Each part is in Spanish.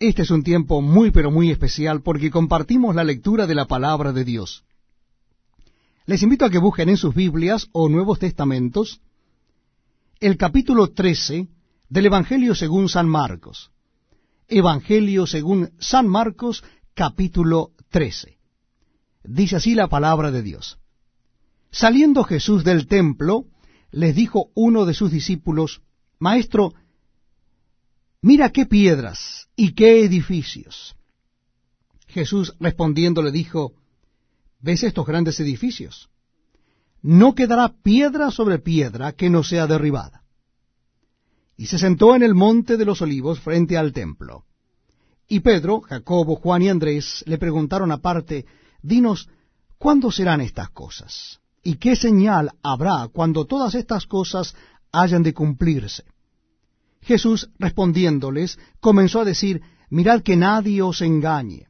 Este es un tiempo muy pero muy especial porque compartimos la lectura de la palabra de Dios. Les invito a que busquen en sus Biblias o Nuevos Testamentos el capítulo 13 del Evangelio según San Marcos. Evangelio según San Marcos, capítulo 13. Dice así la palabra de Dios. Saliendo Jesús del templo, les dijo uno de sus discípulos, Maestro, mira qué piedras y qué edificios. Jesús respondiendo le dijo, ¿ves estos grandes edificios? No quedará piedra sobre piedra que no sea derribada. Y se sentó en el monte de los olivos frente al templo. Y Pedro, Jacobo, Juan y Andrés le preguntaron aparte, Dinos, ¿cuándo serán estas cosas? ¿Y qué señal habrá cuando todas estas cosas hayan de cumplirse? Jesús respondiéndoles comenzó a decir, Mirad que nadie os engañe,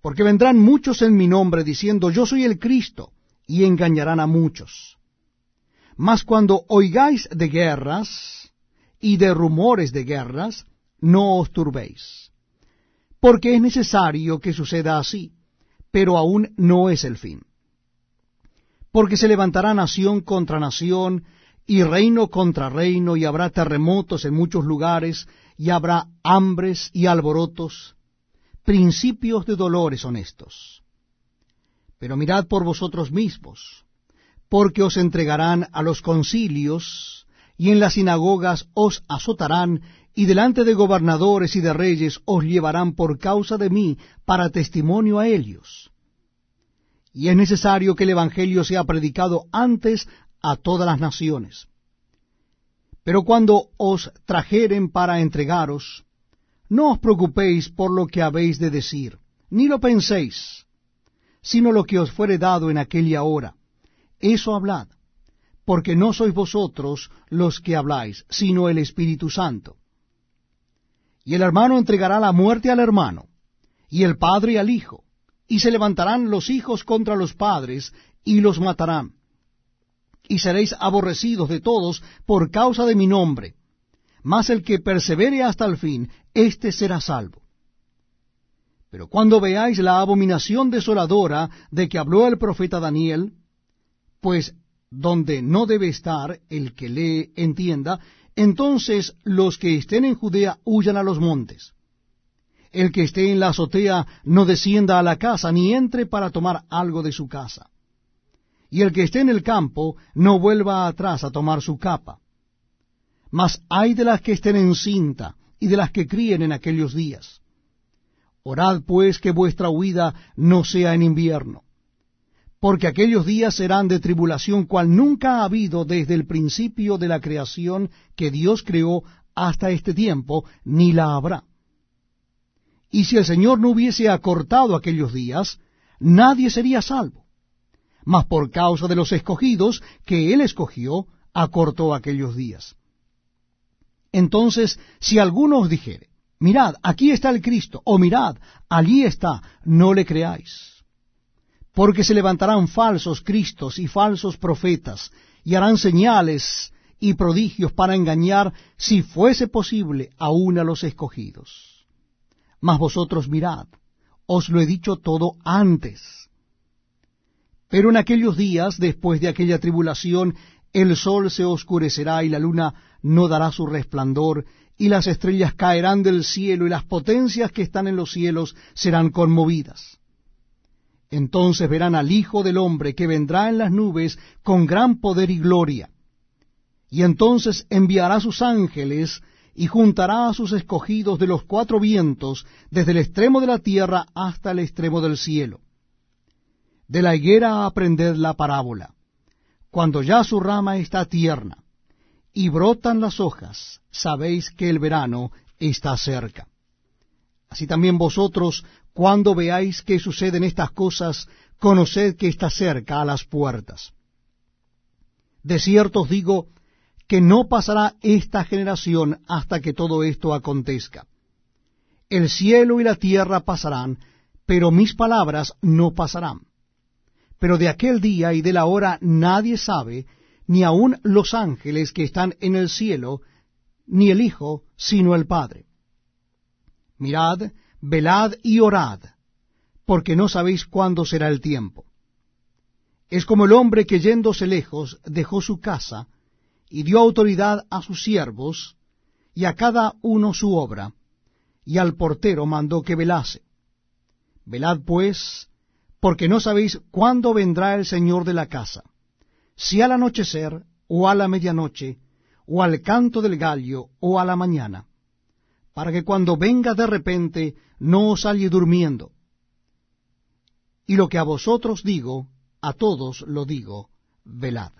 porque vendrán muchos en mi nombre diciendo, Yo soy el Cristo, y engañarán a muchos. Mas cuando oigáis de guerras y de rumores de guerras, no os turbéis, porque es necesario que suceda así, pero aún no es el fin. Porque se levantará nación contra nación, y reino contra reino, y habrá terremotos en muchos lugares, y habrá hambres y alborotos, principios de dolores honestos. Pero mirad por vosotros mismos, porque os entregarán a los concilios, y en las sinagogas os azotarán, y delante de gobernadores y de reyes os llevarán por causa de mí para testimonio a ellos. Y es necesario que el Evangelio sea predicado antes a todas las naciones. Pero cuando os trajeren para entregaros, no os preocupéis por lo que habéis de decir, ni lo penséis, sino lo que os fuere dado en aquella hora. Eso hablad, porque no sois vosotros los que habláis, sino el Espíritu Santo. Y el hermano entregará la muerte al hermano, y el padre al hijo, y se levantarán los hijos contra los padres, y los matarán y seréis aborrecidos de todos por causa de mi nombre. Mas el que persevere hasta el fin, éste será salvo. Pero cuando veáis la abominación desoladora de que habló el profeta Daniel, pues donde no debe estar el que le entienda, entonces los que estén en Judea huyan a los montes. El que esté en la azotea no descienda a la casa, ni entre para tomar algo de su casa y el que esté en el campo no vuelva atrás a tomar su capa. Mas hay de las que estén en cinta y de las que críen en aquellos días. Orad pues que vuestra huida no sea en invierno, porque aquellos días serán de tribulación cual nunca ha habido desde el principio de la creación que Dios creó hasta este tiempo, ni la habrá. Y si el Señor no hubiese acortado aquellos días, nadie sería salvo mas por causa de los escogidos que él escogió, acortó aquellos días. Entonces, si alguno os dijere, mirad, aquí está el Cristo, o mirad, allí está, no le creáis. Porque se levantarán falsos Cristos y falsos profetas, y harán señales y prodigios para engañar, si fuese posible, aún a los escogidos. Mas vosotros mirad, os lo he dicho todo antes pero en aquellos días, después de aquella tribulación, el sol se oscurecerá y la luna no dará su resplandor, y las estrellas caerán del cielo, y las potencias que están en los cielos serán conmovidas. Entonces verán al Hijo del Hombre que vendrá en las nubes con gran poder y gloria. Y entonces enviará sus ángeles y juntará a sus escogidos de los cuatro vientos, desde el extremo de la tierra hasta el extremo del cielo. De la higuera aprended la parábola. Cuando ya su rama está tierna y brotan las hojas, sabéis que el verano está cerca. Así también vosotros, cuando veáis que suceden estas cosas, conoced que está cerca a las puertas. De cierto os digo que no pasará esta generación hasta que todo esto acontezca. El cielo y la tierra pasarán, pero mis palabras no pasarán. Pero de aquel día y de la hora nadie sabe, ni aun los ángeles que están en el cielo, ni el Hijo, sino el Padre. Mirad, velad y orad, porque no sabéis cuándo será el tiempo. Es como el hombre que yéndose lejos dejó su casa y dio autoridad a sus siervos y a cada uno su obra, y al portero mandó que velase. Velad pues, porque no sabéis cuándo vendrá el Señor de la casa, si al anochecer, o a la medianoche, o al canto del gallo, o a la mañana, para que cuando venga de repente no os halle durmiendo. Y lo que a vosotros digo, a todos lo digo, velad.